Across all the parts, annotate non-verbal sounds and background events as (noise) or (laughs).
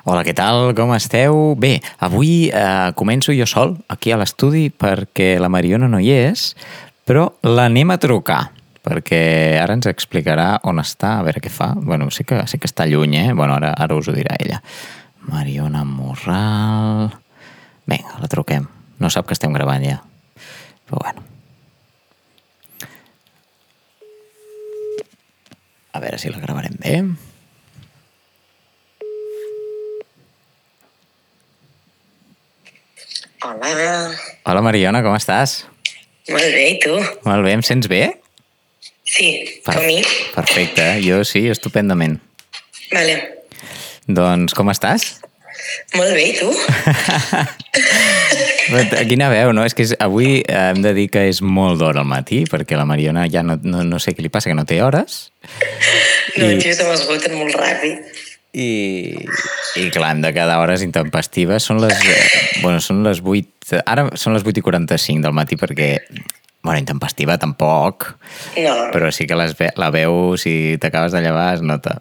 Hola, què tal? Com esteu? Bé, avui eh, començo jo sol aquí a l'estudi perquè la Mariona no hi és, però l'anem a trucar perquè ara ens explicarà on està, a veure què fa. Bueno, sí que, sí que està lluny, eh? Bueno, ara, ara us ho dirà ella. Mariona Morral... Vinga, la truquem. No sap que estem gravant ja. Però bueno. A veure si la gravarem bé. Hola, Hola, Mariona, com estàs? molt bé, i tu? Molt bé, em sents bé? Sí, a mi? Perfecte, jo sí, estupendament. Vale. Doncs com estàs? Molt bé, i tu? (laughs) Quina veu, no? És que és, avui eh, hem de dir que és molt d'hora al matí, perquè la Mariona ja no, no, no sé què li passa, que no té hores. No, I- tio, se m'esgoten molt ràpid. I, i clar, hem de quedar hores intempestives. Són les, eh, bueno, són les 8... Ara són les 8 i 45 del matí perquè... Bueno, intempestiva tampoc, No, però sí que les ve, la veu, si t'acabes de llevar, es nota.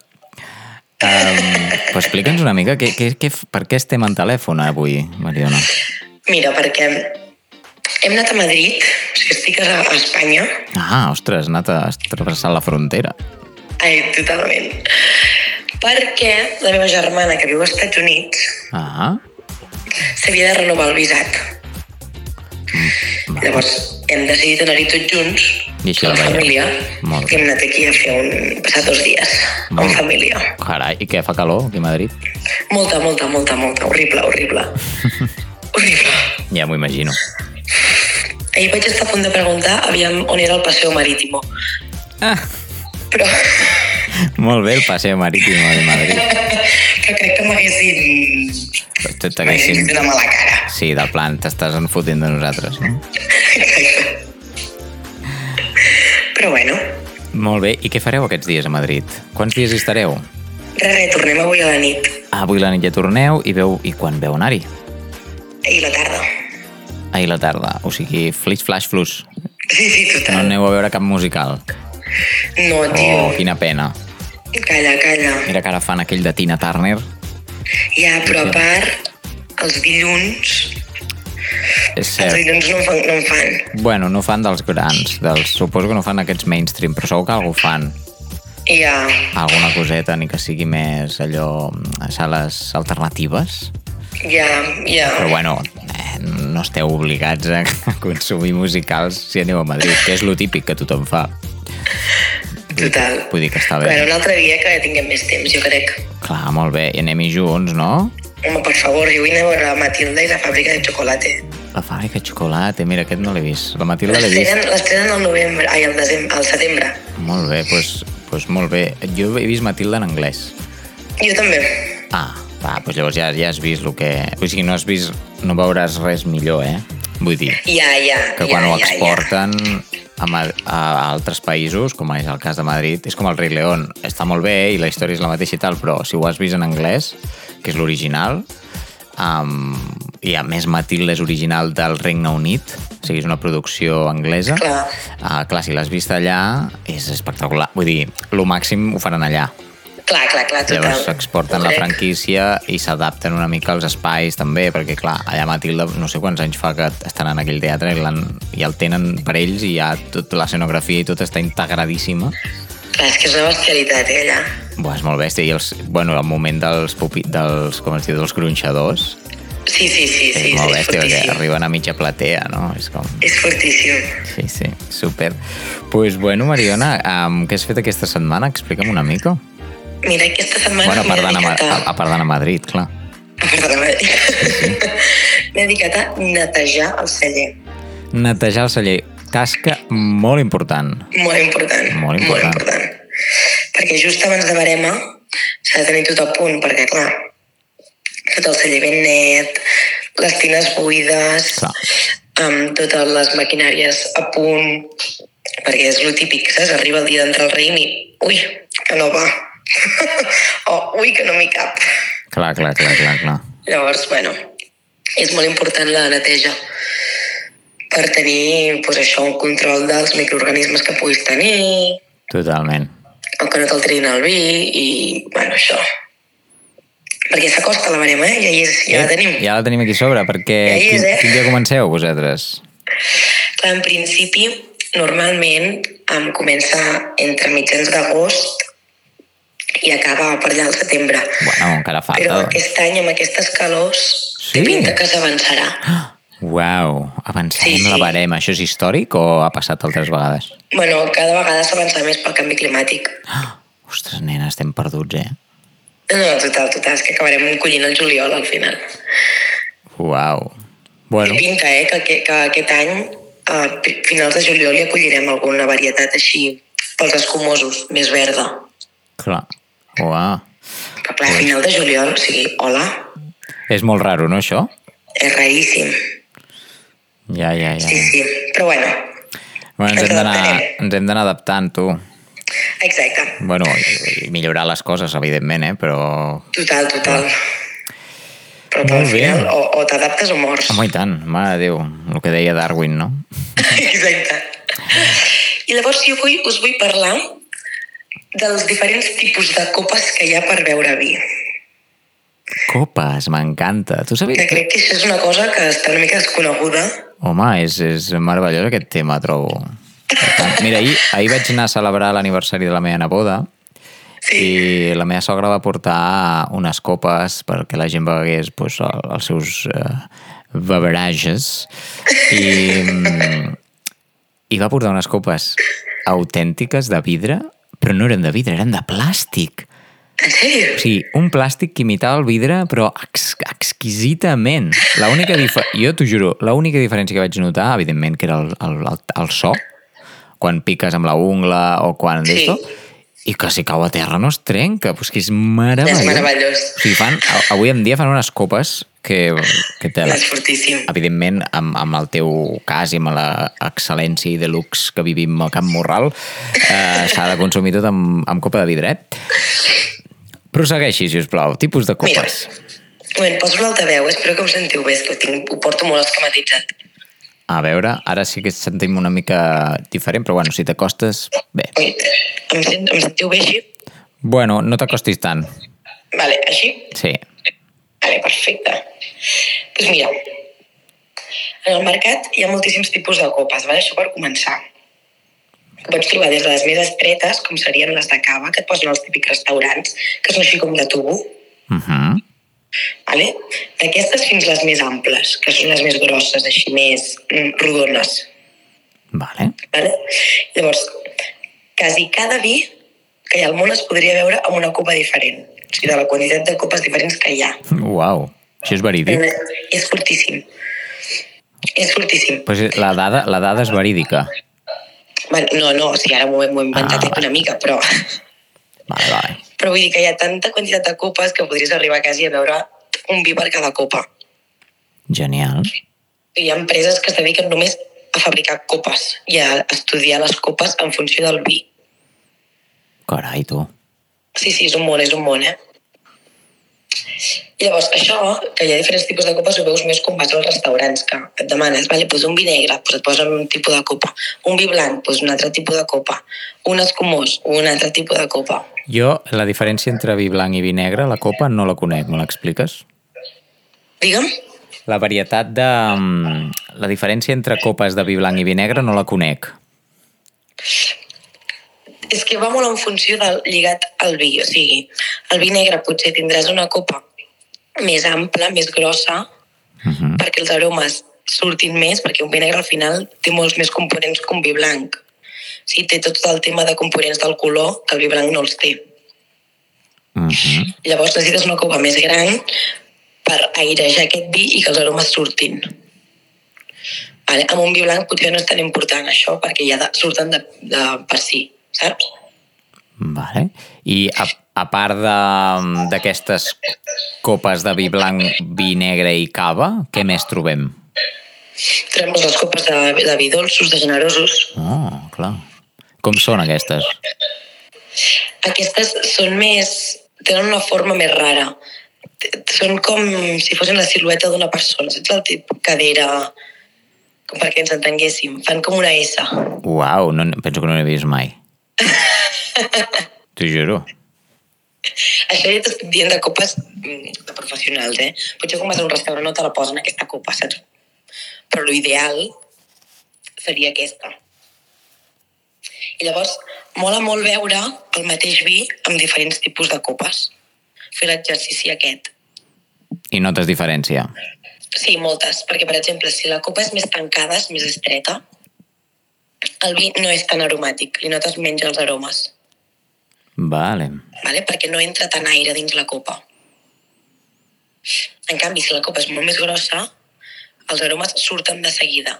Um, pues explica'ns una mica què, què, què, per què estem en telèfon avui, Mariona. mira, perquè hem anat a Madrid, o sigui, estic a, a Espanya. Ah, ostres, has anat a has travessat la frontera. Ai, totalment. Perquè la meva germana, que viu als Estats Units, Ah, s'havia de renovar el visat. Llavors, hem decidit anar-hi tots junts, I la amb veieu. família, Molt bé. i hem anat aquí a fer un... passar dos dies Molt amb bé. família. carai, i què, fa calor aquí a Madrid? Molta, molta, molta, molta. Horrible, horrible. (laughs) horrible. Ja m'ho imagino. Ahir vaig estar a punt de preguntar aviam on era el Paseo Marítimo. Ah, Però molt bé el paseo marítimo de Madrid. que crec que m'haguessin... M'haguessin una mala cara. Sí, del plan, t'estàs enfotent de nosaltres, no? Però bueno, Molt bé, i què fareu aquests dies a Madrid? Quants dies hi estareu? res, tornem avui a la nit. Ah, avui la nit ja torneu i veu... I quan veu anar-hi? Ahir a la tarda. Ahir la tarda, o sigui, flish, flash, flus. Sí, sí, No total. aneu a veure cap musical. No, tio. Oh, quina pena. Calla, calla. Mira que ara fan aquell de Tina Turner. Ja, però a part, els dilluns... És Els cert. dilluns no fan. No en fan. Bueno, no fan dels grans, dels, suposo que no fan aquests mainstream, però segur que algú fan. Ja, Alguna coseta, ni que sigui més allò, a sales alternatives. ja, ja. Però bueno, eh, no esteu obligats a (laughs) consumir musicals si aneu a Madrid, que és lo típic que tothom fa. Total. Vull dir que està Bueno, bé. un altre dia que tinguem més temps, jo crec. Clar, molt bé. I anem-hi junts, no? Home, per favor, jo vull anar a veure la Matilda i la fàbrica de xocolata. La fàbrica de xocolata, mira, aquest no l'he vist. La Matilda l'he vist. L'estrenen al novembre, ai, al, desembre, al setembre. Molt bé, doncs pues molt bé. Jo he vist Matilda en anglès. Jo també. Ah, va, doncs llavors ja, ja has vist el que... O sigui, no has vist... No veuràs res millor, eh? Vull dir, Ja, ja, que ja, quan ho ja, exporten a, a altres països, com és el cas de Madrid, és com el Rei León. Està molt bé i la història és la mateixa i tal, però si ho has vist en anglès, que és l'original, um, i a més Matilda és original del Regne Unit, o sigui, és una producció anglesa. Clar. Uh, clar, si l'has vist allà, és espectacular. Vull dir, el màxim ho faran allà. Ja. Clar, clar, clar, total. Llavors s'exporten la franquícia i s'adapten una mica als espais també, perquè clar, allà Matilda no sé quants anys fa que estan en aquell teatre i, i el tenen per ells i ja tota l'escenografia i tot està integradíssima. Clar, és que és una bestialitat, eh, allà. Buah, és molt bèstia. I els, bueno, el moment dels, pupi, dels, com es diu, dels gronxadors Sí, sí, sí, sí, és molt sí, bèstia, perquè arriben a mitja platea, no? És com... És fortíssim. Sí, sí, super. Doncs pues, bueno, Mariona, um, què has fet aquesta setmana? Explica'm una mica. Mira, aquesta setmana Bueno, a part d'anar a, a... part a Madrid, clar. A part de Madrid. (laughs) M'he dedicat a netejar el celler. Netejar el celler. Tasca molt important. Molt important. Molt important. Molt important. Perquè just abans de barema s'ha de tenir tot a punt, perquè, clar, tot el celler ben net, les tines buides, Clar. amb totes les maquinàries a punt, perquè és lo típic, saps? Arriba el dia d'entrar al raïm i, ui, que no va. (laughs) o, ui, que no m'hi cap. Clar, clar, clar, clar, clar. Llavors, bueno, és molt important la neteja per tenir pues, això, un control dels microorganismes que puguis tenir, Totalment. o que no te'l treguin al vi, i, bueno, això. Perquè s'acosta la barema, eh? Ja hi és, ja la tenim. Ja la tenim aquí sobre, perquè Ja és, quin, eh? quin dia comenceu vosaltres? Clar, en principi, normalment em comença entre mitjans d'agost i acaba per allà al setembre. Bueno, encara falta. Però doncs. aquest any, amb aquestes calors, Sí? té pinta que s'avançarà. Uau, avancem Sí, sí. la barema. Això és històric o ha passat altres vegades? Bueno, cada vegada s'avança més pel canvi climàtic. Ostres, nena, estem perduts, eh? No, total, total, és que acabarem collint el juliol al final. Uau. Té Bueno, pinta, eh, que, que, que aquest any, a finals de juliol, hi acollirem alguna varietat així pels escumosos, més verda. clar. Però clar, a final de juliol, o sigui, hola, És molt raro, no, això? és raríssim. Ja, ja, ja. Sí, sí, però bueno, Bueno, ens hem d'anar ens hem d'anar adaptant, tu. exacte, Bueno, i, millorar les coses, evidentment, eh? Però... total, total. Però Molt al bé. final o, o t'adaptes o mors. Home, i tant, mare de Déu, el que deia Darwin, no? (laughs) Exacte. I llavors jo vull, us vull parlar dels diferents tipus de copes que hi ha per beure vi. Copes, m'encanta. Tu sabies Que crec que això és una cosa que està una mica desconeguda. Home, és, és meravellós aquest tema, trobo. Mira, ahir, ahir vaig anar a celebrar l'aniversari de la meva neboda Sí, i la meva sogra va portar unes copes perquè la gent begués pues, el- els seus uh, beverages i, mm, i va portar unes copes autèntiques de vidre però no eren de vidre, eren de plàstic en sèrio? o sigui, un plàstic que imitava el vidre, però ex exquisitament. L'única difer... Jo t'ho juro, l'única diferència que vaig notar, evidentment, que era el, el, el, el so, quan piques amb la ungla o quan Sí. d'esto, i que si cau a terra no es trenca, però és que és meravellós. És meravellós. O sigui, fan, avui en dia fan unes copes que, que te És fortíssim. evidentment, amb, amb el teu cas i amb l'excel·lència i de lux que vivim al Camp Morral, eh, s'ha de consumir tot amb, amb copa de vidre, eh? Prosegueixi, si us plau. Tipus de Mira, copes. bueno, poso l'altaveu, espero que em sentiu bé, que ho, tinc, ho porto molt esquematitzat. A veure, ara sí que sentim una mica diferent, però bueno, si t'acostes, bé. Ui, em, sent, em sentiu bé així? Bueno, no t'acostis tant. Vale, així? Sí. Vale, perfecte. Doncs pues mira, en el mercat hi ha moltíssims tipus de copes, vale? això per començar. Pots trobar des de les més estretes, com serien les de cava, que et posen als típics restaurants, que són així com de tubo, Uh -huh. Vale? d'aquestes fins les més amples, que són les més grosses, així més mm, rodones. Vale. Vale? Llavors, quasi cada vi que hi ha al món es podria veure amb una copa diferent. O sigui, de la quantitat de copes diferents que hi ha. Uau. Això és verídic? És fortíssim. És fortíssim. Pues la dada, la dada és verídica. Bueno, no, no, o sigui, ara m'ho he, inventat Ah, una mica, però, Vale, vale. Però vull dir que hi ha tanta quantitat de copes que podries arribar quasi a veure un vi per cada copa. Genial. Hi ha empreses que es dediquen només a fabricar copes i a estudiar les copes en funció del vi. Carai, tu. Sí, sí, és un món, és un món, eh? I llavors, això, que hi ha diferents tipus de copes, ho veus més quan vas als restaurants, que et demanes, vale, doncs un vi negre, doncs et posen un tipus de copa. Un vi blanc, doncs un altre tipus de copa. Un escumós, un altre tipus de copa. Jo, la diferència entre vi blanc i vi negre, la copa, no la conec. Me l'expliques? Digue'm? La varietat de... mm, La diferència entre copes de vi blanc i vi negre no la conec. És que va molt en funció del lligat al vi. O sigui, el vi negre potser tindràs una copa més ampla, més grossa, Uh -huh. perquè els aromes surtin més, perquè un vi negre al final té molts més components que un vi blanc. O sigui, té tot el tema de components del color, que el vi blanc no els té. Uh -huh. Llavors necessites una copa més gran per airejar aquest vi i que els aromes surtin. Vale? Amb un vi blanc potser no és tan important això, perquè ja de, surten de, de per si, saps? Vale. I a, a part de- d'aquestes copes de vi blanc, vi negre i cava, què més trobem? Trobem les copes de, de vi dolços, de generosos. Oh, clar. Com són aquestes? Aquestes són més... tenen una forma més rara. Són com si fossin la silueta d'una persona. Saps el tipus cadera? Com perquè ens entenguéssim. Fan com una S. Uau, no, penso que no n'he vist mai. (laughs) T'ho juro. Això ja t'estic dient de copes mm, de professionals, eh? Potser quan vas a un restaurant no te la posen aquesta copa, saps? Però l'ideal seria aquesta. I llavors, mola molt veure el mateix vi amb diferents tipus de copes. Fer l'exercici aquest. I notes diferència. Sí, moltes. Perquè, per exemple, si la copa és més tancada, és més estreta, el vi no és tan aromàtic. Li notes menys els aromes. Vale. Vale? Perquè no entra tant aire dins la copa. En canvi, si la copa és molt més grossa, els aromes surten de seguida.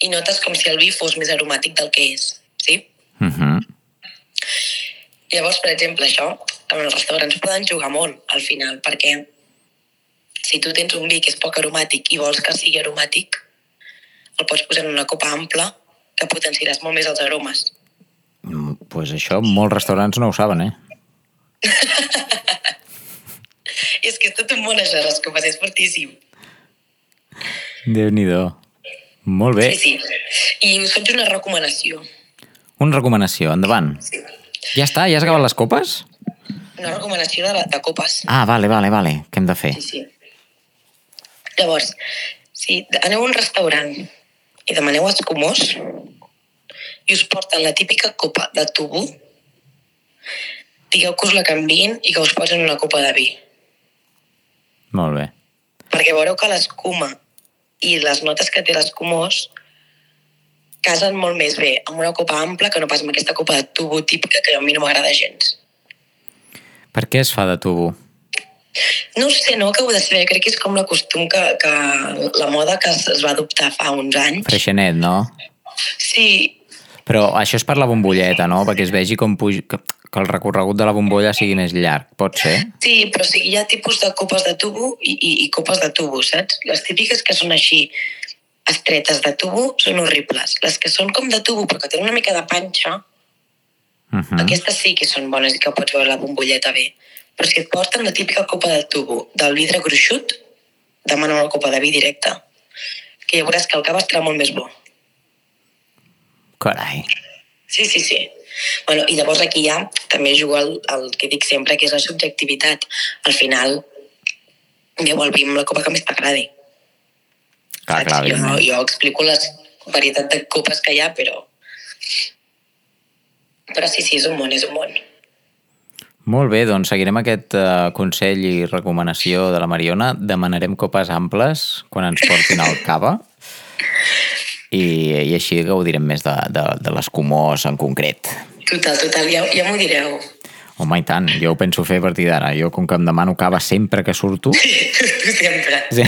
I notes com si el vi fos més aromàtic del que és. Sí? Uh -huh. Llavors, per exemple, això, en els restaurants poden jugar molt al final, perquè si tu tens un vi que és poc aromàtic i vols que sigui aromàtic, el pots posar en una copa ampla que potenciaràs molt més els aromes. Mm, pues això molts restaurants no ho saben, eh? (laughs) És que és tot un món això, les copes, és fortíssim. Déu-n'hi-do. Molt bé. Sí, sí. I us faig una recomanació. Una recomanació, endavant. Ja està? Ja has acabat les copes? Una recomanació de, de copes. Ah, vale, vale, vale. Què hem de fer? Sí, sí. Llavors, si aneu a un restaurant i demaneu escumós i us porten la típica copa de tubo, digueu que us la canvien i que us posen una copa de vi. Molt bé. Perquè veureu que l'escuma i les notes que té l'escumós casen molt més bé amb una copa ampla que no pas amb aquesta copa de tubo típica que a mi no m'agrada gens. Per què es fa de tubo? No ho sé, no ho acabo de saber. Crec que és com la costum que, que la moda que es, es va adoptar fa uns anys. Freixenet, no? Sí, Però això és per la bombolleta, no? Perquè es vegi com puj... que, que el recorregut de la bombolla sigui més llarg. Pot ser? Sí, però sí, hi ha tipus de copes de tubo i, i, i copes de tubo, saps? Les típiques que són així estretes de tubo són horribles. Les que són com de tubo però que tenen una mica de panxa, Uh mm. -huh. aquestes sí que són bones i que pots veure la bombolleta bé. Però si et porten la típica copa de tubo del vidre gruixut, demana una copa de vi directe. Que ja veuràs que el cava estarà molt més bo. Carai. Sí, sí, sí. Bueno, I llavors aquí ja també juga el, el que dic sempre, que és la subjectivitat. Al final, beu el vi amb la copa que més t'agradi. Clar, clar, jo, evidentment. jo explico les varietat de copes que hi ha, però... Però sí, sí, és un món, és un món. Molt bé, doncs seguirem aquest uh, consell i recomanació de la Mariona. Demanarem copes amples quan ens portin al cava i, i així gaudirem més de, de, de l'escumós en concret. Total, total, ja, ja m'ho direu. Home, i tant, jo ho penso fer a partir d'ara. Jo, com que em demano cava sempre que surto... (laughs) sempre. Sí.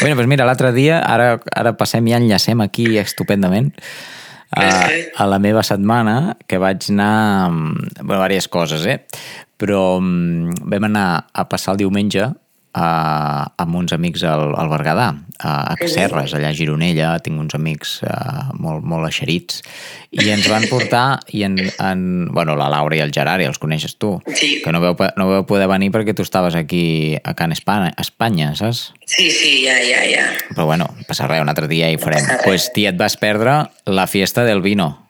Bueno, doncs mira, l'altre dia, ara, ara passem i enllacem aquí estupendament, a, a la meva setmana, que vaig anar... mm, Bueno, diverses coses, eh? Però mm, vam anar a passar el diumenge a, amb uns amics al, al Berguedà, a, a allà a Gironella, tinc uns amics uh, molt, molt eixerits, i ens van portar, i en, en, bueno, la Laura i el Gerard, ja els coneixes tu, Sí. que no veu, no veu poder venir perquè tu estaves aquí a Can Espanya, Espanya saps? Sí, sí, ja, ja, ja. Però bueno, no passa res, un altre dia hi farem. Doncs pues, tia, et vas perdre la fiesta del vino,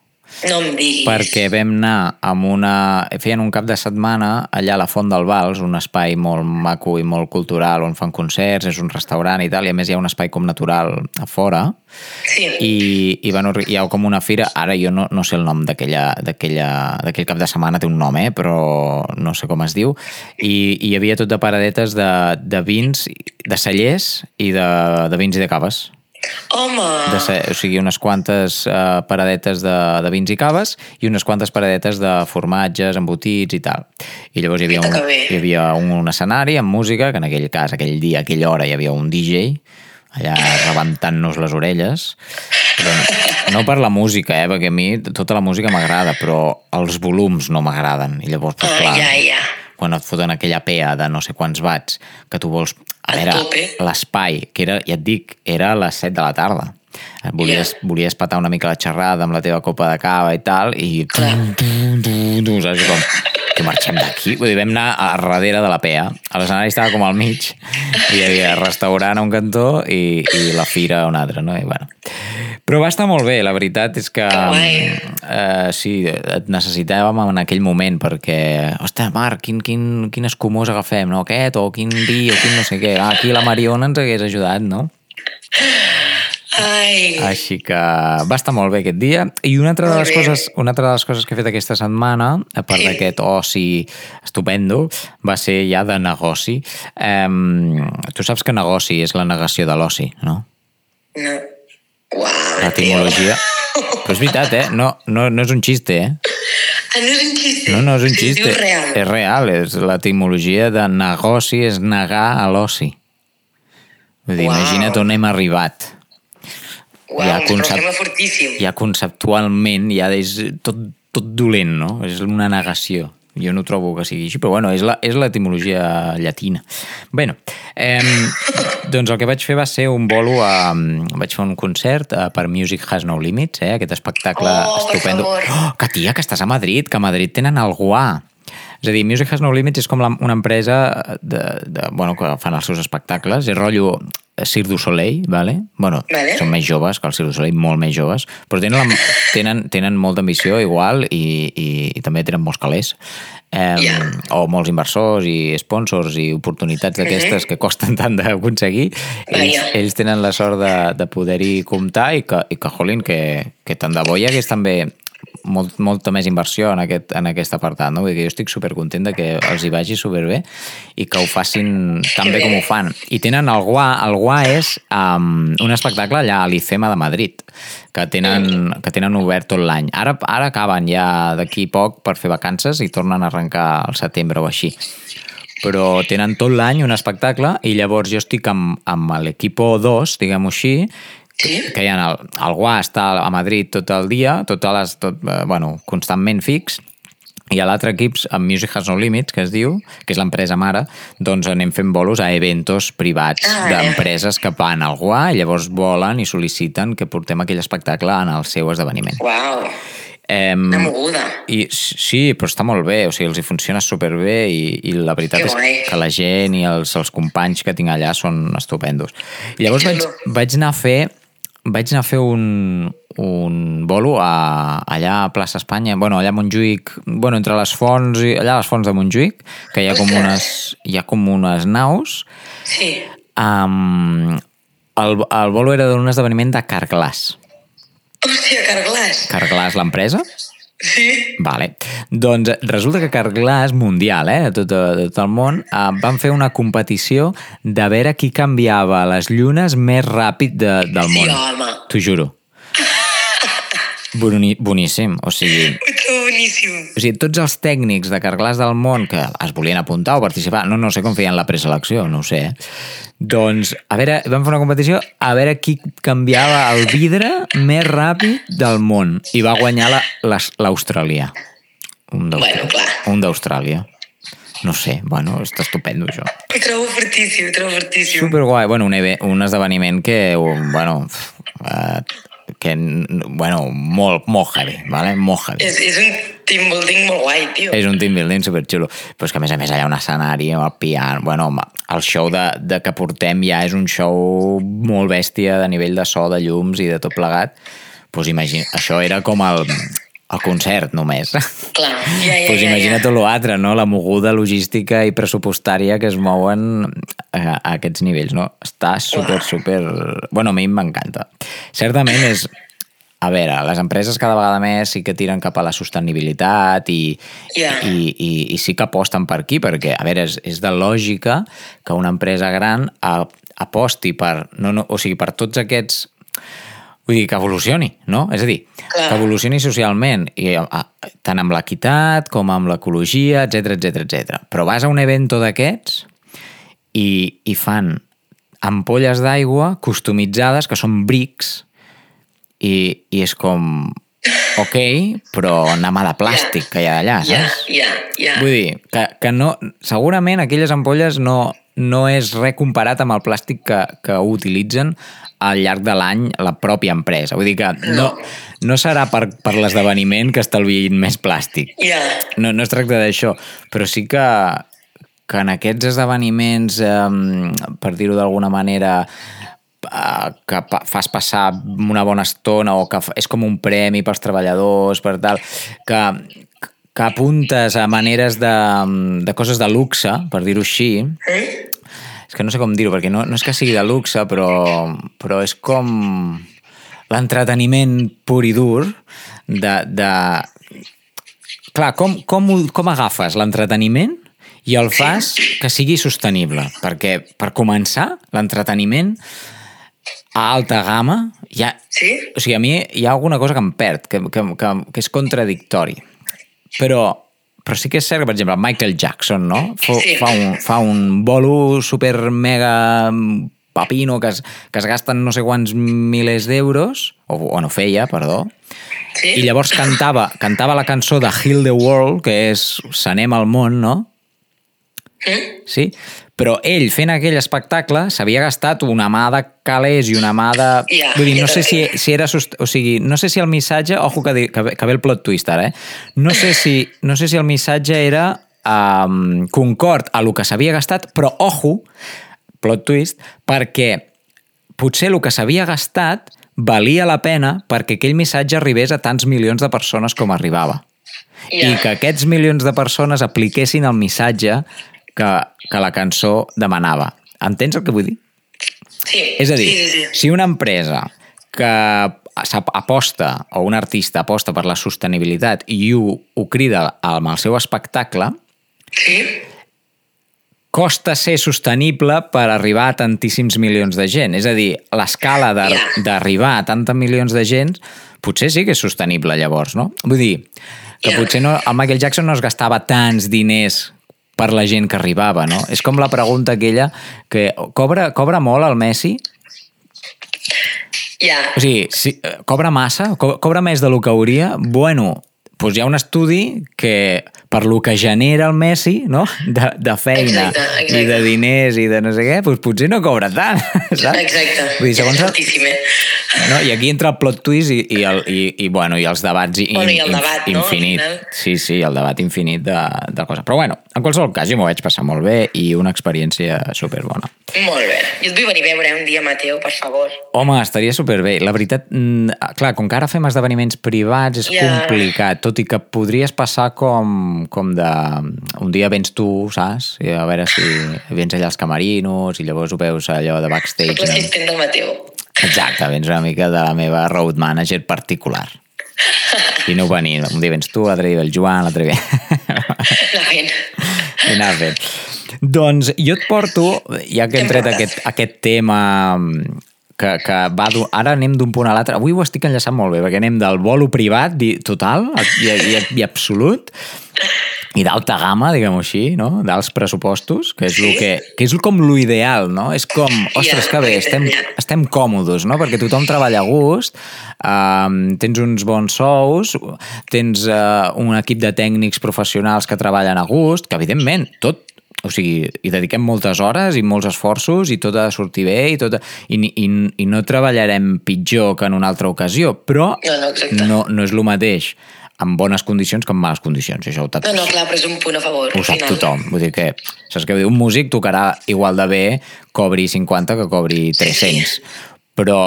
No em diguis. perquè vam anar amb una... Feien un cap de setmana allà a la Font del Vals, un espai molt maco i molt cultural on fan concerts, és un restaurant i tal, i a més hi ha un espai com natural a fora, Sí. i, i orga- hi ha com una fira, ara jo no, no sé el nom d'aquell cap de setmana, té un nom, eh? però no sé com es diu, i, i hi havia tot de paradetes de, de vins, de cellers i de, de vins i de caves. Home! De, ce- o sigui, unes quantes uh, paradetes de, de vins i caves i unes quantes paradetes de formatges, embotits i tal. I llavors hi havia, un, hi havia un, un escenari amb música, que en aquell cas, aquell dia, aquella hora, hi havia un DJ allà rebentant-nos les orelles. Però no, no per la música, eh, perquè a mi tota la música m'agrada, però els volums no m'agraden. I llavors, pues, Ah, clar, ja, ja. Quan et foten aquella PEA de no sé quants watts, que tu vols... A veure, l'espai, que era, ja et dic, era a les 7 de la tarda. Volies, Ja. volies patar una mica la xerrada amb la teva copa de cava i tal, i... Clar. Tu, tu, tu, saps? Com, que marxem d'aquí. Vull dir, vam anar a darrere de la PEA. L'escenari estava com al mig, i hi havia restaurant a un cantó i, i la fira a un altre, no? I, bueno. Però va estar molt bé, la veritat és que... Uh, sí, et necessitàvem en aquell moment perquè, ostres, Marc, quin, quin, quin escumós agafem, no? Aquest, o quin vi, o quin no sé què. Ah, aquí la Mariona ens hagués ajudat, no? Ai, Així que va estar molt bé aquest dia. I una altra, de les coses, una altra de les coses que he fet aquesta setmana, a part d'aquest oci estupendo, va ser ja de negoci. Um, tu saps que negoci és la negació de l'oci, no? no. Uau, L'etimologia... Però és veritat, eh? No, no, no és un xiste, eh? Ah, no és un xiste. No, no és un xiste. diu real. És real, és l'etimologia de negoci és negar a l'oci. Vull dir, Uau. imagina't on hem arribat. Uau, ja concep- programa fortíssim. Ja conceptualment ja és tot, tot dolent, no? És una negació. Jo no trobo que sigui així, però bueno, és l'etimologia llatina. bueno, eh, (laughs) doncs el que vaig fer va ser un bolo a... Vaig fer un concert eh, per Music Has No Limits, eh, aquest espectacle Oh, estupendo. Oh, que tia, que estàs a Madrid, que a Madrid tenen el guà. És a dir, Music Has No Limits és com la, una empresa de, de, bueno, que fan els seus espectacles, és rotllo Cirque du Soleil, vale? Bueno, Vale. són més joves que el Cirque du Soleil, molt més joves, però tenen, la, tenen, tenen molta ambició igual i, i, i també tenen molts calés. Eh, Ja. O molts inversors i sponsors i oportunitats d'aquestes que costen tant d'aconseguir. Ells, ells tenen la sort de, de poder-hi comptar i que, i que jolín, que, que tant de bo hi hagués també molt, molta més inversió en aquest, en aquest apartat, no? Vull dir que jo estic supercontent de que els hi vagi superbé i que ho facin tan bé com ho fan. I tenen el Guà, el Guà és um, un espectacle allà a l'ICEMA de Madrid, que tenen, que tenen obert tot l'any. Ara, ara acaben ja d'aquí poc per fer vacances i tornen a arrencar al setembre o així però tenen tot l'any un espectacle i llavors jo estic amb, amb l'equipo 2, diguem-ho així, Sí? que hi ha el, el Guà està a Madrid tot el dia, tot a les, tot, eh, bueno, constantment fix, i a l'altre equip, amb Music Has No Limits, que es diu, que és l'empresa mare, doncs anem fent bolos a eventos privats Ah, d'empreses que van al Guà i llavors volen i sol·liciten que portem aquell espectacle en el seu esdeveniment. Uau, Em, una moguda. i sí, però està molt bé, o sigui, els hi funciona superbé i, i la veritat Que és guai. que la gent i els, els companys que tinc allà són estupendos. I llavors vaig, vaig anar a fer vaig anar a fer un, un bolo a, allà a plaça Espanya, bueno, allà a Montjuïc, bueno, entre les fonts, i, allà a les fonts de Montjuïc, que hi ha com unes, hi ha com unes naus. Sí. Um, el, el bolo era d'un esdeveniment de Carglass. Hòstia, Carglass. Carglass, l'empresa? Sí. Vale. Doncs resulta que Carglass mundial, eh, de tot, de tot el món, eh, van fer una competició de veure qui canviava les llunes més ràpid de, del Sí, món. home. T'ho juro. Boni, boníssim. O sigui, (laughs) boníssim. o sigui, tots els tècnics de Carglass del món que es volien apuntar o participar, no, no sé com feien la preselecció, no ho sé, eh? doncs a veure, vam fer una competició a veure qui canviava el vidre més ràpid del món i va guanyar la- l'Austràlia. Un d'Austra- Bueno, clar. Un d'Austràlia. No sé, bueno, està estupendo això. Ho trobo fortíssim, ho trobo fortíssim. Superguai, bueno, un, un esdeveniment que, bueno, eh, que, bueno, molt, molt heavy, vale? molt heavy. És, és un team building molt guai, tio. És un team building superxulo. Però és que, a més a més, allà un escenari, el piano... Bueno, home, el show de, de que portem ja és un show molt bèstia de nivell de so, de llums i de tot plegat. Doncs pues imagina, això era com el, el concert, només. Clar, ja, ja, pues ja, imagina't ja. l'altre, no? La moguda logística i pressupostària que es mouen a, a aquests nivells, no? Està super, super... Bueno, a mi m'encanta. Certament és... A veure, les empreses cada vegada més sí que tiren cap a la sostenibilitat i, Ja. i, i, i sí que aposten per aquí, perquè, a veure, és, és de lògica que una empresa gran a, aposti per, no, no, o sigui, per tots aquests Vull dir, que evolucioni, no? És a dir, Clar. que evolucioni socialment, i, a, tant amb l'equitat com amb l'ecologia, etc etc etc. Però vas a un evento d'aquests i, i fan ampolles d'aigua customitzades que són brics i, i és com... Ok, però anar de plàstic que hi ha allà, Ja, saps? ja, ja. Vull dir, que, que no, segurament aquelles ampolles no, no és res comparat amb el plàstic que, que utilitzen al llarg de l'any la pròpia empresa. Vull dir que no, no serà per, per l'esdeveniment que estalviïn més plàstic. No, no es tracta d'això, però sí que, que en aquests esdeveniments, eh, per dir-ho d'alguna manera, uh, que pa fas passar una bona estona o que és com un premi pels treballadors, per tal, que, que apuntes a maneres de, de coses de luxe, per dir-ho així, Mm? És que no sé com dir-ho, perquè no, no és que sigui de luxe, però, però és com l'entreteniment pur i dur de... de... Clar, com, com, com agafes l'entreteniment i el fas que sigui sostenible? Perquè, per començar, l'entreteniment a alta gamma, ha, Sí? o sigui, a mi hi ha alguna cosa que em perd, que, que, que, que és contradictori. Però, però sí que és cert que, per exemple, Michael Jackson, no? Fa, Sí. fa, un, fa un bolo super mega papino que es, que es gasten no sé quants milers d'euros, o, o no feia, perdó, Sí? i llavors cantava, cantava la cançó de Heal the World, que és Sanem al món, no? Mm? Sí? Però ell, fent aquell espectacle, s'havia gastat una mà de calés i una mà de... Ja, Vull dir, no sé si, si era... Sost... O sigui, no sé si el missatge... Ojo que, di- que, ve, que ve el plot twist ara, eh? No sé si, no sé si el missatge era um, concord a lo que s'havia gastat, però ojo, plot twist, perquè potser el que s'havia gastat valia la pena perquè aquell missatge arribés a tants milions de persones com arribava Ja. i que aquests milions de persones apliquessin el missatge que, que la cançó demanava. Entens el que vull dir? Sí. És a dir, Sí, sí, sí. si una empresa que aposta, o un artista aposta per la sostenibilitat i ho, ho crida amb el seu espectacle, Sí? costa ser sostenible per arribar a tantíssims milions de gent. És a dir, l'escala d'arribar a tanta milions de gent potser sí que és sostenible llavors, no? Vull dir, que potser no, el Michael Jackson no es gastava tants diners per la gent que arribava, no? És com la pregunta aquella que cobra, cobra molt el Messi? Ja. O sigui, si, eh, cobra massa? Co cobra més de lo que hauria? Bueno, doncs hi ha un estudi que per lo que genera el Messi, no? de, de feina Exacte, exacte. i de diners i de no sé què, doncs potser no cobra tant, (laughs) saps? Exacte. Vull dir, segons és el, altíssim, eh? no? I aquí entra el plot twist i, i, el, i, i, bueno, i els debats Bueno, i el debat, no? Infinit. final. Sí, sí, el debat infinit de, de coses. Però bueno, en qualsevol cas, jo m'ho vaig passar molt bé i una experiència superbona. Molt bé. Jo et vull venir a veure un dia, Mateu, per favor. Home, estaria superbé. La veritat, mm, clar, com que ara fem esdeveniments privats és Ja. complicat, tot i que podries passar com, com de... Un dia vens tu, saps? I a veure si vens allà als camerinos i llavors ho veus allò de backstage. Soc l'assistent del Mateu. Exacte, vens una mica de la meva road manager particular. I no venir, un dia vens tu, l'altre dia el Joan, l'altre dia... (laughs) Gent. I anar fent. Doncs jo et porto, ja que hem tret aquest, aquest tema que, que va... Ara anem d'un punt a l'altre. Avui ho estic enllaçant molt bé, perquè anem del bolo privat total i, i, i absolut i d'alta gamma, diguem-ho així, no? d'alts pressupostos, que és, Sí. que, que és com lo ideal, no? És com, ostres, que bé, estem, estem còmodes, no? Perquè tothom treballa a gust, um, tens uns bons sous, tens uh, un equip de tècnics professionals que treballen a gust, que evidentment tot o sigui, hi dediquem moltes hores i molts esforços i tot ha de sortir bé i, tot, i, i, i no treballarem pitjor que en una altra ocasió, però No, no, exacte. no, no és el mateix en bones condicions que en males condicions. Això ho, No, no, clar, però és un punt a favor. ho sap final. tothom. Vull dir que, saps què? Un músic tocarà igual de bé cobri 50 que cobri 300. Però,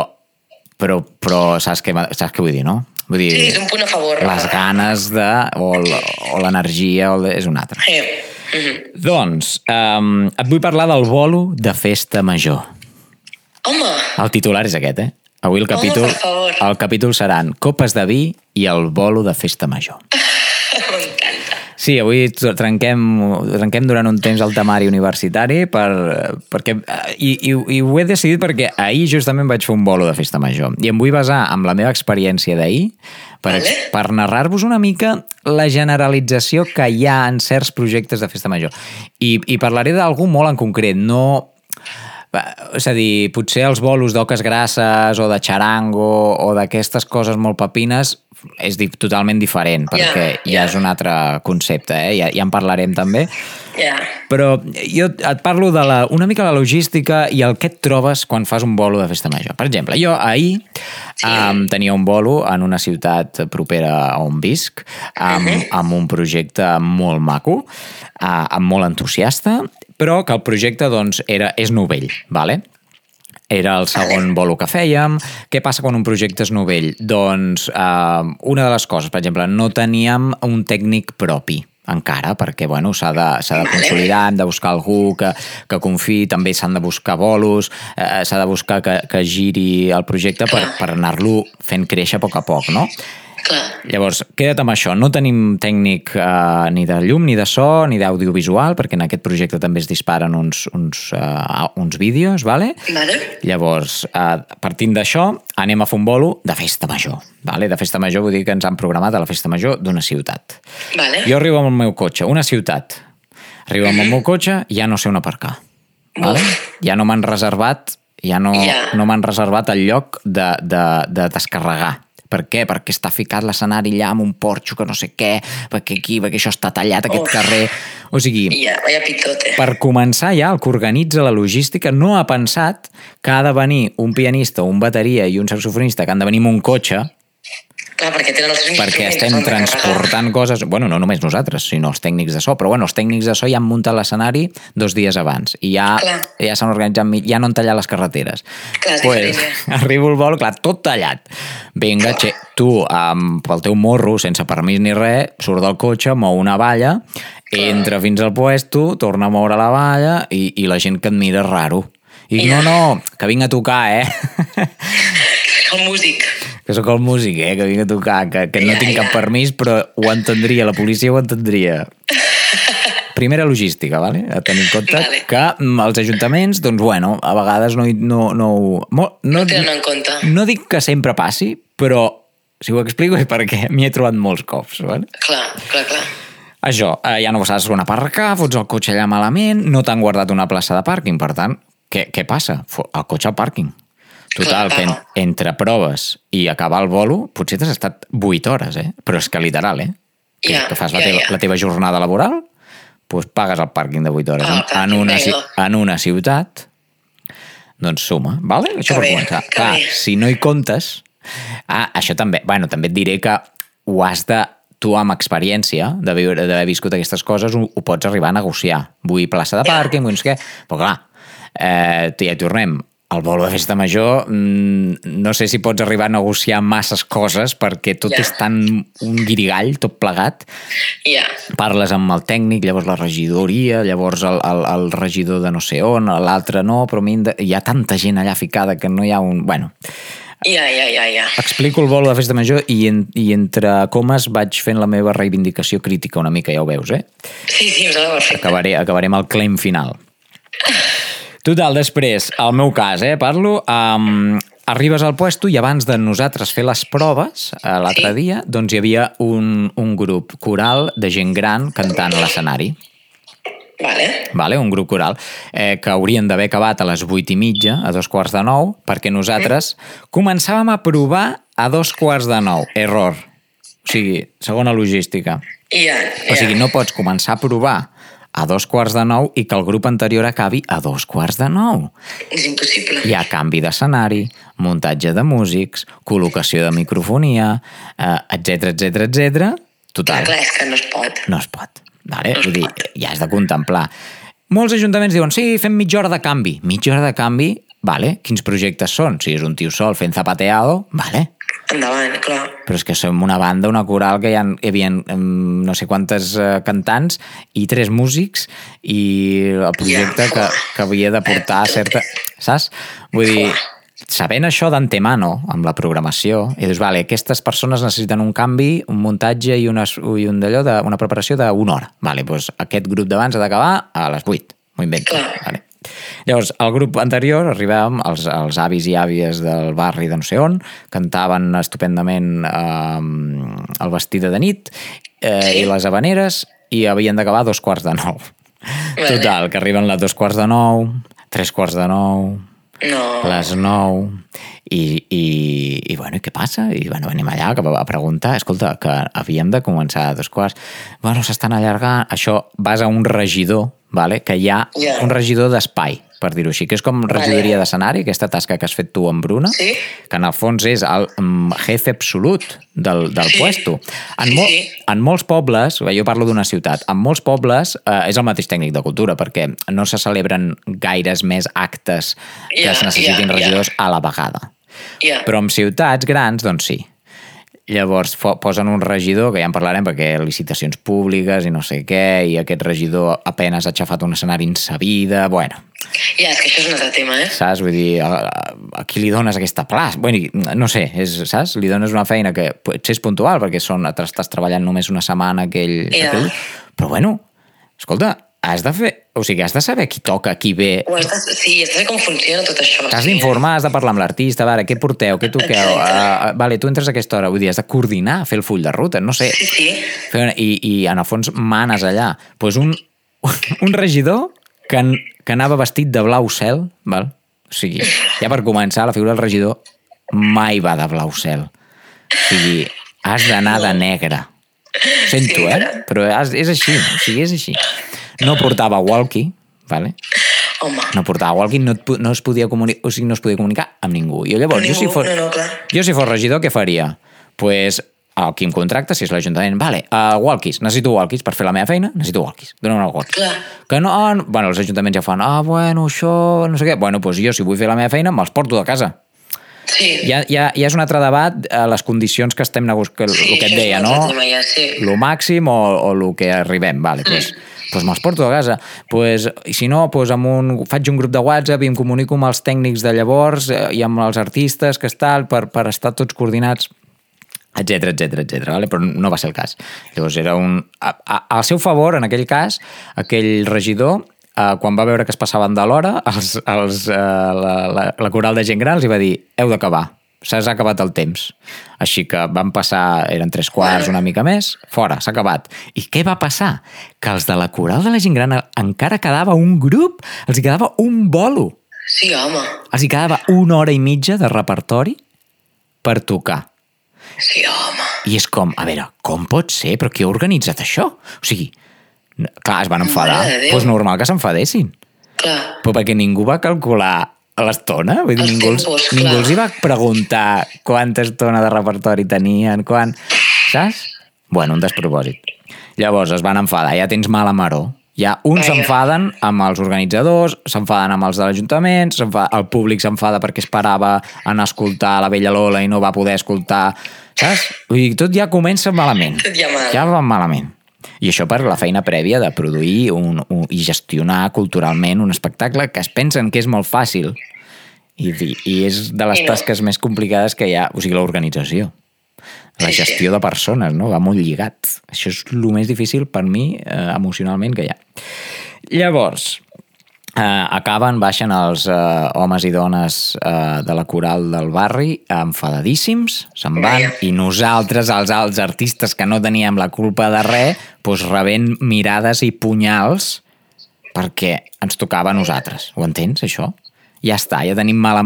però, però saps, què, saps què vull dir, no? Vull dir, Sí, és un punt a favor. les ganes de, o, l'energia és un altre. Sí. Mhm. Doncs, um, et vull parlar del bolo de festa major. Home, El titular és aquest, eh? Avui el Home, capítol, favor. el capítol seran copes de vi i el bolo de festa major. (laughs) Sí, avui trenquem, trenquem durant un temps el temari universitari per, perquè, i, i, i ho he decidit perquè ahir justament vaig fer un bolo de festa major i em vull basar en la meva experiència d'ahir per, Vale. per narrar-vos una mica la generalització que hi ha en certs projectes de festa major. I, i parlaré d'algú molt en concret, no... És a dir, potser els bolos d'oques grasses o de xarango o d'aquestes coses molt papines és di totalment diferent, perquè ja ja. és un altre concepte, eh? ja, ja en parlarem també. Ja. Però jo et parlo de la, una mica la logística i el que et trobes quan fas un bolo de festa major. Per exemple, jo ahir sí. um, tenia un bolo en una ciutat propera on visc, amb, uh -huh. amb un projecte molt maco, uh, amb molt entusiasta, però que el projecte doncs, era, és novell, vale? era el segon (laughs) bolo que fèiem. Què passa quan un projecte és novell? Doncs eh, una de les coses, per exemple, no teníem un tècnic propi encara, perquè bueno, s'ha de, de consolidar, hem de buscar algú que, que confiï, també s'han de buscar bolos, eh, s'ha de buscar que, que giri el projecte per, per anar-lo fent créixer a poc a poc, no? Clar. Llavors, queda't amb això. No tenim tècnic eh, ni de llum, ni de so, ni d'audiovisual, perquè en aquest projecte també es disparen uns, uns, eh, uns vídeos, vale? Vale? Llavors, eh, partint d'això, anem a fer un bolo de festa major. Vale? De festa major vull dir que ens han programat a la festa major d'una ciutat. Vale? Jo arribo amb el meu cotxe, una ciutat. Arribo amb el meu cotxe, ja no sé on aparcar. Vale? Ja no m'han reservat, ja no, Ja. no m'han reservat el lloc de, de, de descarregar. Per què? Perquè està ficat l'escenari allà amb un porxo que no sé què, perquè aquí, perquè això està tallat, aquest Uf. carrer... O sigui, Ja, pitote. per començar ja, el que organitza la logística no ha pensat que ha de venir un pianista, un bateria i un saxofonista que han de venir amb un cotxe Clar, perquè tenen els perquè estem transportant coses, bueno, no només nosaltres, sinó els tècnics de so, però bueno, els tècnics de so ja han muntat l'escenari dos dies abans i ja, Clar. ja s'han organitzat, ja no han tallat les carreteres. Clar, pues, diferent, (laughs) arribo al vol, clar, tot tallat. Vinga, che, tu, amb, pel teu morro, sense permís ni res, surt del cotxe, mou una valla, entra fins al puesto, torna a moure la valla i, i la gent que et mira raro. I Ja. no, no, que vinc a tocar, eh? (laughs) El músic. que sóc el músic, eh? Que vinc a tocar, que, que no Ja, tinc cap ja. permís, però ho entendria, la policia ho entendria. (laughs) Primera logística, vale? a tenir en compte Vale. que mm, els ajuntaments, doncs bueno, a vegades no, no, no, ho- mo- no, No tenen en compte. no dic que sempre passi, però si ho explico és perquè (laughs) m'hi he trobat molts cops. Vale? Clar, clar, clar. Això, eh, ja no saps on aparcar, fots el cotxe allà malament, no t'han guardat una plaça de pàrquing, per tant, què, què passa? El cotxe al pàrquing. Total, Clar, que en, entre proves i acabar el bolo, potser t'has estat 8 hores, eh? Però és que literal, eh? Que, Ja, que fas la, ja, teva, ja. la teva jornada laboral, doncs pagues el pàrquing de 8 hores Ah, el en, en, una, en una ciutat, doncs suma, vale? Això Que per bé, començar. que Clar, bé. si no hi comptes... Ah, això també, bueno, també et diré que ho has de tu amb experiència de viure- d'haver viscut aquestes coses ho, ho pots arribar a negociar. Vull plaça de pàrquing, vull no sé què... Però clar, eh, ja tornem. El bolo de festa major, mm, no sé si pots arribar a negociar masses coses perquè tot Ja. és tan un guirigall, tot plegat. Ja. Parles amb el tècnic, llavors la regidoria, llavors el, el, el regidor de no sé on, l'altre no, però de... hi ha tanta gent allà ficada que no hi ha un... Bueno, Ja, ja, ja, ja. explico el bolo de festa major i, en, i entre comes vaig fent la meva reivindicació crítica una mica, ja ho veus, eh? Sí, sí, sembla perfecte. Acabaré, acabaré amb el claim final. (laughs) Total, després, el meu cas, eh, parlo, um, arribes al puesto i abans de nosaltres fer les proves, eh, l'altre Sí. dia, doncs hi havia un, un grup coral de gent gran cantant a l'escenari. Vale. Vale? un grup coral, eh, que haurien d'haver acabat a les vuit i mitja, a dos quarts de nou, perquè nosaltres començàvem a provar a dos quarts de nou. Error. O sigui, segona logística. Ja, ja. O sigui, no pots començar a provar a dos quarts de nou i que el grup anterior acabi a dos quarts de nou. És impossible. Hi ha canvi d'escenari, muntatge de músics, col·locació de microfonia, etc etc etc. Clar, Total, clar, és que no es pot. no es pot. Vale? Vull dir, ja has de contemplar. Molts ajuntaments diuen, sí, fem mitja hora de canvi. Mitja hora de canvi, vale. Quins projectes són? Si és un tio sol fent zapateado, vale. Endavant, clar. Però és que som una banda, una coral, que hi, ha, hi havia no sé quantes eh, cantants i tres músics i el projecte Ja. que, que havia de portar certa... Saps? Vull dir, sabent això d'antemano, amb la programació, i dius, vale, aquestes persones necessiten un canvi, un muntatge i, una, i un d'allò de, una preparació d'una hora. Vale, doncs aquest grup d'abans ha d'acabar a les 8. M'ho invento. Vale. Llavors, al grup anterior arribàvem, els, els avis i àvies del barri de no sé on, cantaven estupendament eh, el vestida de nit eh, Sí. i les habaneres i havien d'acabar dos quarts de nou. Vale. Total, que arriben les dos quarts de nou, tres quarts de nou, No. les nou, i, i, i bueno, i què passa? I bueno, venim allà a preguntar, escolta, que havíem de començar a dos quarts. Bueno, s'estan allargant. Això vas a un regidor, vale? que hi ha Ja. un regidor d'espai, per dir-ho així, que és com regidoria d'escenari, aquesta tasca que has fet tu amb Bruna, Sí. que en el fons és el mm, jefe absolut del, del Sí. puesto. En, Sí, mo sí. en molts pobles, jo parlo d'una ciutat, en molts pobles eh, és el mateix tècnic de cultura, perquè no se celebren gaires més actes que Ja, es necessitin ja. regidors a la vegada. Ja. Però en ciutats grans, doncs sí. Llavors posen un regidor, que ja en parlarem perquè licitacions públiques i no sé què, i aquest regidor apenes ha aixafat un escenari en sa vida, bueno, Ja, és que això és un altre tema, eh? saps? Vull dir, a, a, a qui li dones aquesta plaça? Bueno, no sé, és, saps? Li dones una feina que potser és puntual, perquè són, estàs treballant només una setmana aquell, Ja. aquell... Però bueno, escolta, has de fer... O sigui, has de saber qui toca, qui ve, has de... Sí, has de saber com funciona tot això. T'has sí. d'informar, has de parlar amb l'artista, a veure, què porteu, què toqueu, uh, vale, tu entres a aquesta hora, vull dir, has de coordinar, fer el full de ruta, no sé, Sí, sí. fer una, i, i en el fons manes allà. Doncs pues un, (laughs) un regidor que, en- que anava vestit de blau cel, val? o sigui, ja per començar, la figura del regidor mai va de blau cel. O sigui, has d'anar de negre. Sento, eh? Però has, és així, o sigui, és així. No portava walkie, vale? Home. no portava walkie, no, et no es podia comunicar, o sigui, no es podia comunicar amb ningú. Jo llavors, Amb jo si ningú, fos, no, no, clar. jo si fos regidor, què faria? pues, el qui em contracta, si és l'Ajuntament, vale, uh, walkies, necessito walkies per fer la meva feina, necessito walkies, dona'm el walkie. Clar. Que no, ah, no, bueno, els ajuntaments ja fan, ah, bueno, això, no sé què, bueno, doncs jo si vull fer la meva feina, me'ls porto de casa. Sí. Ja, ja, ja és un altre debat a les condicions que estem negociant, sí, el que et deia, no? Tema, ja, sí. lo màxim o, o el que arribem, vale, pues, pues me'ls porto a casa. Pues, I si no, pues amb un, faig un grup de WhatsApp i em comunico amb els tècnics de llavors eh, i amb els artistes que estan per, per estar tots coordinats etc etc etc. vale? però no va ser el cas. Llavors era un... A, al seu favor, en aquell cas, aquell regidor, eh, quan va veure que es passaven de l'hora, els, els, eh, la, la, la coral de gent gran els va dir heu d'acabar, s'ha acabat el temps. Així que van passar, eren tres quarts, una mica més, fora, s'ha acabat. I què va passar? Que els de la coral de la gent gran encara quedava un grup, els hi quedava un bolo. Sí, home. Els hi quedava una hora i mitja de repertori per tocar. Sí, home. I és com, a veure, com pot ser? Però qui ha organitzat això? O sigui, clar, es van enfadar. Doncs normal que s'enfadessin. Clar. Però perquè ningú va calcular l'estona. Vull dir, Els ningú, tempos, ningú clar. els hi va preguntar quanta estona de repertori tenien, quan... Saps? Bueno, un despropòsit. Llavors es van enfadar, ja tens mala maror. Ja uns s'enfaden amb els organitzadors, s'enfaden amb els de l'Ajuntament, el públic s'enfada perquè esperava anar a escoltar la Vella Lola i no va poder escoltar, saps? Vull dir, tot ja comença malament. Tot ja mal. Ja va malament. I això per la feina prèvia de produir un, un, i gestionar culturalment un espectacle que es pensen que és molt fàcil i, i, és de les tasques més complicades que hi ha, o sigui, l'organització. La gestió de persones, no? Va molt lligat. Això és el més difícil per mi, eh, emocionalment, que hi ha. Llavors, eh, acaben, baixen els eh, homes i dones eh, de la coral del barri enfadadíssims, se'n van, Vaja. i nosaltres, els alts artistes que no teníem la culpa de res, doncs rebent mirades i punyals perquè ens tocava a nosaltres. Ho entens, això? Ja està, ja tenim mala.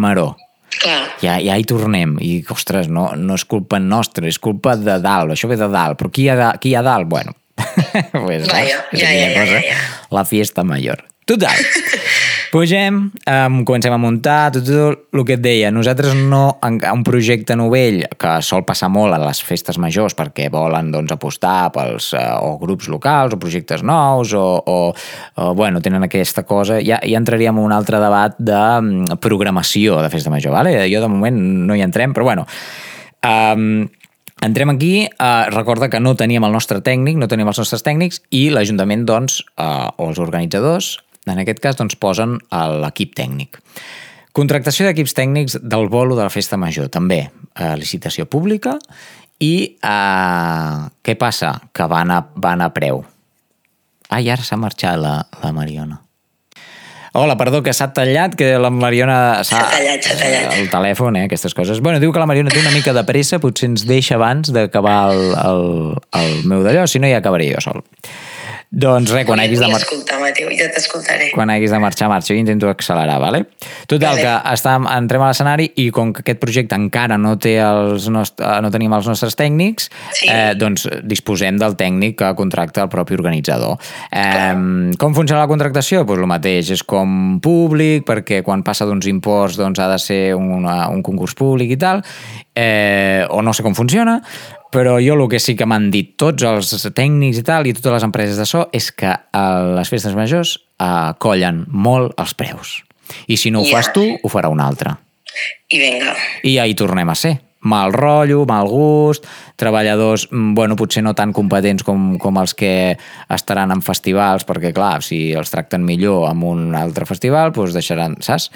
Clar. Ja, ja hi tornem. I, ostres, no, no és culpa nostra, és culpa de dalt. Això ve de dalt. Però qui hi ha, qui hi ha dalt? Bueno, (laughs) pues, Vaja, és ja, ja, ja, ja, ja. La fiesta major. Total. (laughs) Pugem, um, comencem a muntar, tot, tot el que et deia. Nosaltres no, en, un projecte novell que sol passar molt a les festes majors perquè volen doncs, apostar pels uh, o grups locals o projectes nous o, o, o bueno, tenen aquesta cosa. Ja, ja entraríem en un altre debat de mm, programació de festa major. Vale? Jo de moment no hi entrem, però bueno. Um, Entrem aquí, eh, recorda que no teníem el nostre tècnic, no teníem els nostres tècnics i l'Ajuntament, doncs, eh, o els organitzadors, en aquest cas, doncs, posen l'equip tècnic. Contractació d'equips tècnics del bolo de la festa major, també. Eh, licitació pública i eh, què passa? Que van a, van a preu. Ai, ara s'ha marxat la, la Mariona. Hola, perdó, que s'ha tallat, que la Mariona... S'ha tallat, s'ha tallat. El telèfon, eh, aquestes coses. Bueno, diu que la Mariona té una mica de pressa, potser ens deixa abans d'acabar el, el, el meu d'allò, si no ja acabaré jo sol. Doncs res, quan haguis de marxar... escoltar, Mateu, ja t'escoltaré. Quan haguis de marxar, marxa. Jo intento accelerar, vale? Total, Vale. que estem, entrem a l'escenari i com que aquest projecte encara no té els nost no tenim els nostres tècnics, Sí. eh, doncs disposem del tècnic que contracta el propi organitzador. Eh, com funciona la contractació? Doncs el mateix, és com públic, perquè quan passa d'uns imports doncs ha de ser una, un concurs públic i tal, eh, o no sé com funciona, però jo el que sí que m'han dit tots els tècnics i tal, i totes les empreses de so, és que a les festes majors eh, collen molt els preus. I si no ho Ja. fas tu, ho farà un altre. I vinga. I ja hi tornem a ser. Mal rotllo, mal gust, treballadors, mm, bueno, potser no tan competents com, com els que estaran en festivals, perquè, clar, si els tracten millor en un altre festival, doncs deixaran, saps?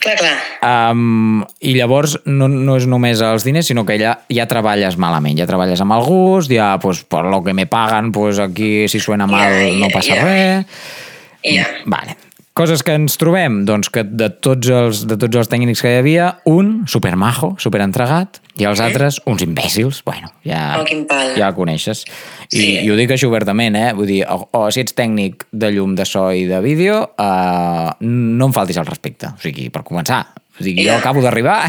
Clar, clar. Um, I llavors no, no és només els diners, sinó que ja, ja treballes malament, ja treballes amb el gust, ja, pues, per lo que me paguen, pues, aquí si suena mal Ja, no ja, passa ja. res. Ja. Vale. Coses que ens trobem, doncs que de tots els, de tots els tècnics que hi havia, un supermajo, superentregat, i els altres uns imbècils. Bueno, ja, Oh, ja el coneixes. I, Sí. I ho dic així obertament, eh? Vull dir, o, o si ets tècnic de llum, de so i de vídeo, eh, no em faltis el respecte. O sigui, per començar. O sigui, jo Ja. acabo d'arribar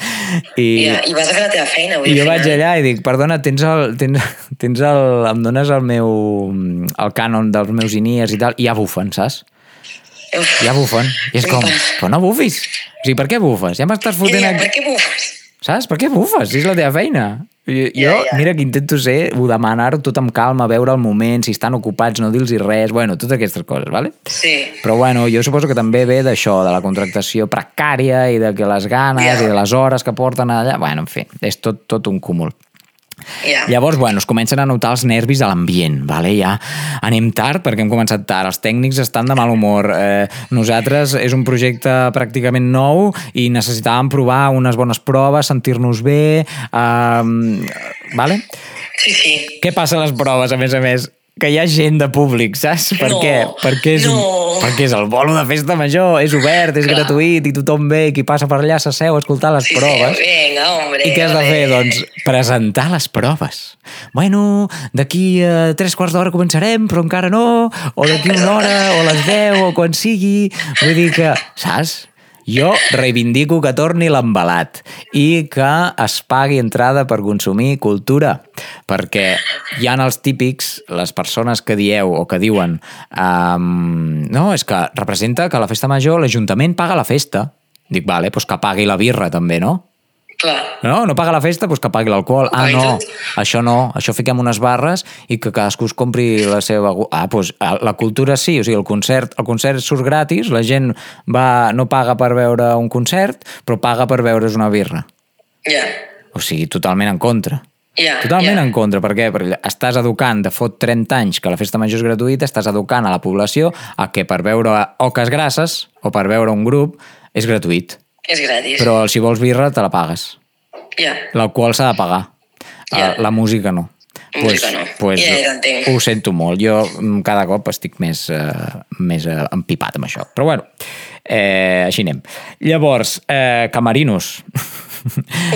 (laughs) i, ja. I vas a fer la teva feina avui. i jo al vaig allà i dic, perdona, tens el, tens, tens el, em dones el meu el cànon dels meus inies i tal, i ja bufen, saps? Ja bufen. I és com, però no bufis. O sigui, per què bufes? Ja m'estàs fotent Ja, aquí. per què bufes? Saps? Per què bufes? Si és la teva feina. Jo, Ja, ja. mira que intento ser, ho demanar-ho tot amb calma, veure el moment, si estan ocupats, no dir-los res, bueno, totes aquestes coses, vale? Sí. Però bueno, jo suposo que també ve d'això, de la contractació precària i de que les ganes Ja. i de les hores que porten allà... Bueno, en fi, és tot, tot un cúmul. Ja. Llavors, bueno, es comencen a notar els nervis a l'ambient, vale? ja anem tard perquè hem començat tard, els tècnics estan de mal humor, eh, nosaltres és un projecte pràcticament nou i necessitàvem provar unes bones proves, sentir-nos bé, eh, vale? Sí, sí. Què passa a les proves, a més a més? Que hi ha gent de públic, saps? Per No, què? Perquè és, un, no. perquè és el bolo de festa major, és obert, és Clar. gratuït i tothom ve, qui passa per allà s'asseu a escoltar les Sí, proves. sí, vinga, hombre. I què has de hombre. fer? Doncs presentar les proves. Bueno, d'aquí a tres quarts d'hora començarem, però encara no, o d'aquí una hora, o a les 10, o quan sigui. Vull dir que, saps? Jo reivindico que torni l'embalat i que es pagui entrada per consumir cultura, perquè hi han els típics, les persones que dieu o que diuen um, no, és que representa que la festa major l'Ajuntament paga la festa. Dic, vale, doncs que pagui la birra també, no? Clar. No, no paga la festa, doncs que pagui l'alcohol. Ah, no, això no, això fiquem unes barres i que cadascú es compri la seva... Ah, doncs la cultura sí, o sigui, el concert, el concert surt gratis, la gent va, no paga per veure un concert, però paga per veure's una birra. Ja. O sigui, totalment en contra. Ja. Totalment ja. en contra, per què? Perquè estàs educant de fot 30 anys que la festa major és gratuïta, estàs educant a la població a que per veure oques grasses o per veure un grup és gratuït. És gratis. Però si vols birra te la pagues. Ja. L'alcohol s'ha de pagar. Uh, la música no. Música no. Pues, Ja, ja ho sento molt. Jo mm, cada cop estic més, uh, més uh, empipat amb això. Però bueno, eh, així anem. Llavors, eh, camerinos.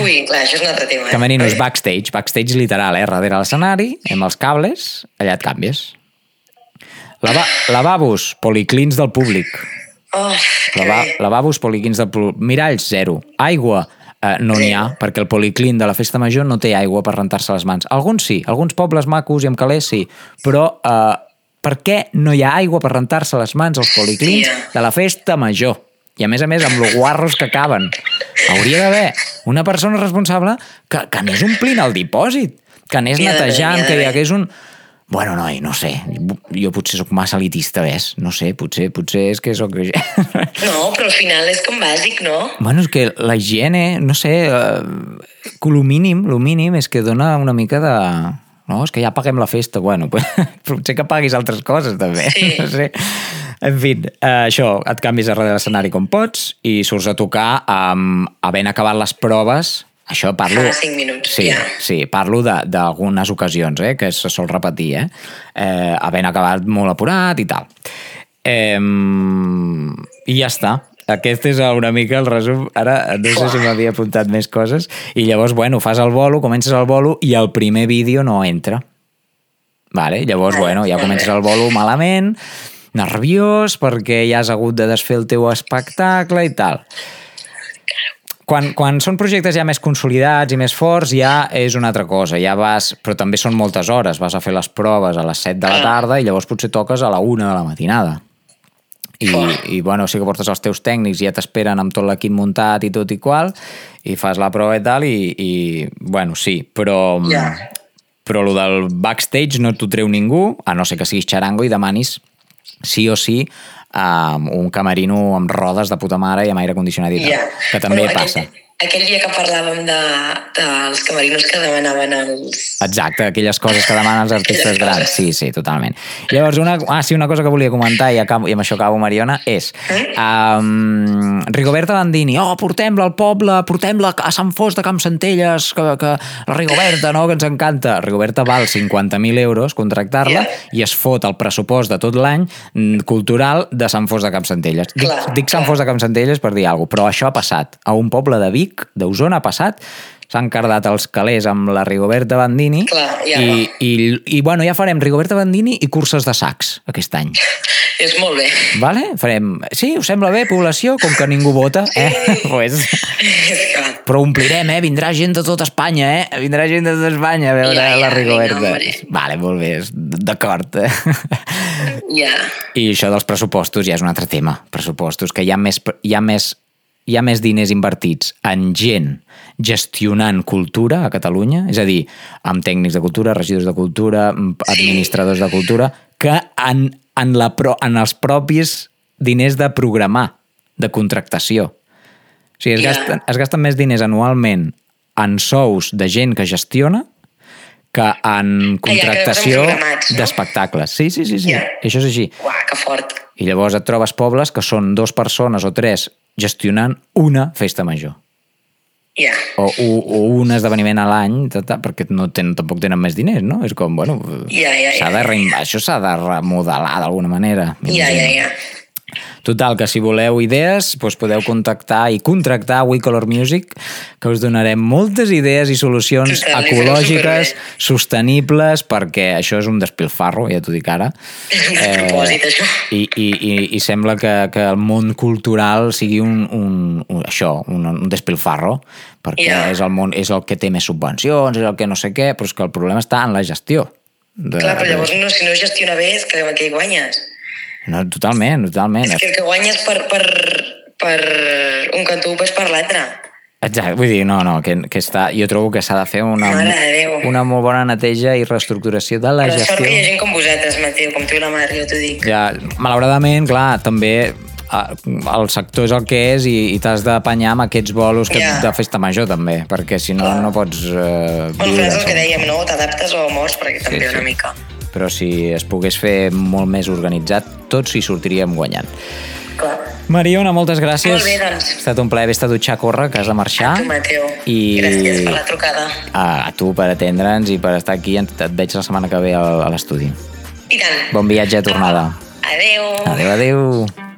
Ui, clar, això és un altre tema. eh? camerinos backstage. Backstage literal, eh? Darrere l'escenari, amb els cables, allà et canvies. Lava lavabos, policlins del públic. Oh, Lava lavabos, policlins del públic. Miralls, zero. Aigua, eh, no n'hi ha, perquè el policlin de la festa major no té aigua per rentar-se les mans. Alguns sí, alguns pobles macos i amb calés sí, però eh, per què no hi ha aigua per rentar-se les mans als policlins Hòstia. de la festa major? I a més a més, amb lo guarros que acaben. Hauria d'haver una persona responsable que, que anés omplint el dipòsit, que anés netejant, que hi hagués un... Bueno, noi, no sé, jo potser sóc massa elitista, ves? No sé, potser, potser és que sóc... No, però al final és com bàsic, no? Bueno, és que la higiene, no sé, eh, que lo mínim, lo mínim és que dona una mica de... No, és que ja paguem la festa, bueno, pues, (laughs) potser que paguis altres coses també, Sí. (laughs) no sé. En fi, eh, això, et canvis a darrere l'escenari com pots i surts a tocar amb, havent acabat les proves, això parlo... Fa cinc minuts, sí, ja. Sí, parlo de- d'algunes ocasions, eh, que se sol repetir, eh? eh havent acabat molt apurat i tal. Eh, I ja està. Aquest és una mica el resum. Ara no sé si m'havia apuntat més coses. I llavors, bueno, fas el bolo, comences el bolo i el primer vídeo no entra. Vale? Llavors, bueno, ja comences el bolo malament, nerviós, perquè ja has hagut de desfer el teu espectacle i tal. Quan, quan són projectes ja més consolidats i més forts, ja és una altra cosa. Ja vas, però també són moltes hores. Vas a fer les proves a les 7 de la tarda i llavors potser toques a la 1 de la matinada. I, i bueno, sí que portes els teus tècnics i ja t'esperen amb tot l'equip muntat i tot i qual, i fas la prova i tal, i, i bueno, sí, però... Ja. Però lo del backstage no t'ho treu ningú, a no ser que siguis xarango i demanis sí o sí um, un camerino amb rodes de puta mare i amb aire condicionat i tal, Ja. que també Bueno, passa. Aquell, aquell dia que parlàvem de, dels camerinos que demanaven els... Exacte, aquelles coses que demanen els (laughs) artistes grans. Sí, sí, totalment. Llavors, una, ah, sí, una cosa que volia comentar i, acabo, i amb això acabo, Mariona, és um, Rigoberta Bandini, oh, portem-la al poble, portem-la a Sant Fos de Camp Centelles, que, que la Rigoberta, no?, que ens encanta. Rigoberta val 50.000 euros contractar-la i es fot el pressupost de tot l'any mm, cultural de Sant Fos de Camp Centelles. Dic, Clar, dic Sant clar. Fos de Camp Centelles per dir alguna cosa, però això ha passat. A un poble de Vic, d'Osona, ha passat, s'han cardat els calés amb la Rigoberta Bandini Clar, ja i, i, i, bueno, ja farem Rigoberta Bandini i curses de sacs aquest any. (laughs) És molt bé. Vale? Farem... Sí, us sembla bé, població? Com que ningú vota, eh? (laughs) pues... (laughs) És que... Però omplirem, eh? Vindrà gent de tota Espanya, eh? Vindrà gent de tota Espanya a veure Ja, ja, la Rigoberta. hombre. vale, molt bé, d'acord. Eh? Ja. I això dels pressupostos ja és un altre tema. Pressupostos, que hi ha més, hi ha més, hi ha més diners invertits en gent gestionant cultura a Catalunya, és a dir, amb tècnics de cultura, regidors de cultura, administradors de cultura, que en, en, la pro, en els propis diners de programar, de contractació. O sigui, es, Ja. gasten, es gasten més diners anualment en sous de gent que gestiona que en contractació programats, no? d'espectacles. Sí, sí, sí, sí. Ja. Això és així. Uah, que fort. I llavors et trobes pobles que són dues persones o tres gestionant una festa major. Ja. O, o, o un esdeveniment a l'any, perquè no tenen, tampoc tenen més diners, no? És com, bueno, ja, s'ha ja. de rein... això s'ha de remodelar d'alguna manera. Ja, ja, ja. Total, que si voleu idees, doncs podeu contactar i contractar We Color Music, que us donarem moltes idees i solucions Total, ecològiques, sostenibles, perquè això és un despilfarro, ja t'ho dic ara. (laughs) Això. I, i, i, i sembla que, que el món cultural sigui un, un, un això, un, un despilfarro, perquè Ja. és, el món, és el que té més subvencions, és el que no sé què, però és que el problema està en la gestió. De, Clar, però llavors no, si no es gestiona bé és que, que hi guanyes. No, totalment, totalment. És que el que guanyes per, per, per un cantó és per l'altre. Exacte, vull dir, no, no, que, que està, jo trobo que s'ha de fer una, una molt bona neteja i reestructuració de la Però sort gestió. que hi ha gent com vosaltres, Mateu, com tu i la Mar, jo t'ho dic. Ja, malauradament, clar, també el sector és el que és i, i t'has d'apanyar amb aquests bolos que, Ja. de festa major també, perquè si no, no pots eh, Bueno, però és el que dèiem, no? T'adaptes o mors, perquè també sí. una mica. Però si es pogués fer molt més organitzat, tots hi sortiríem guanyant. Clar. Mariona, moltes gràcies. Molt bé, doncs. Ha estat un plaer haver-te a dutxar a córrer, que has de marxar. Tu, Mateu. I- Gràcies per la trucada. A, a tu per atendre'ns i per estar aquí. Et veig la setmana que ve a l'estudi. I tant. Bon viatge de tornada. Adeu. Adéu, adéu.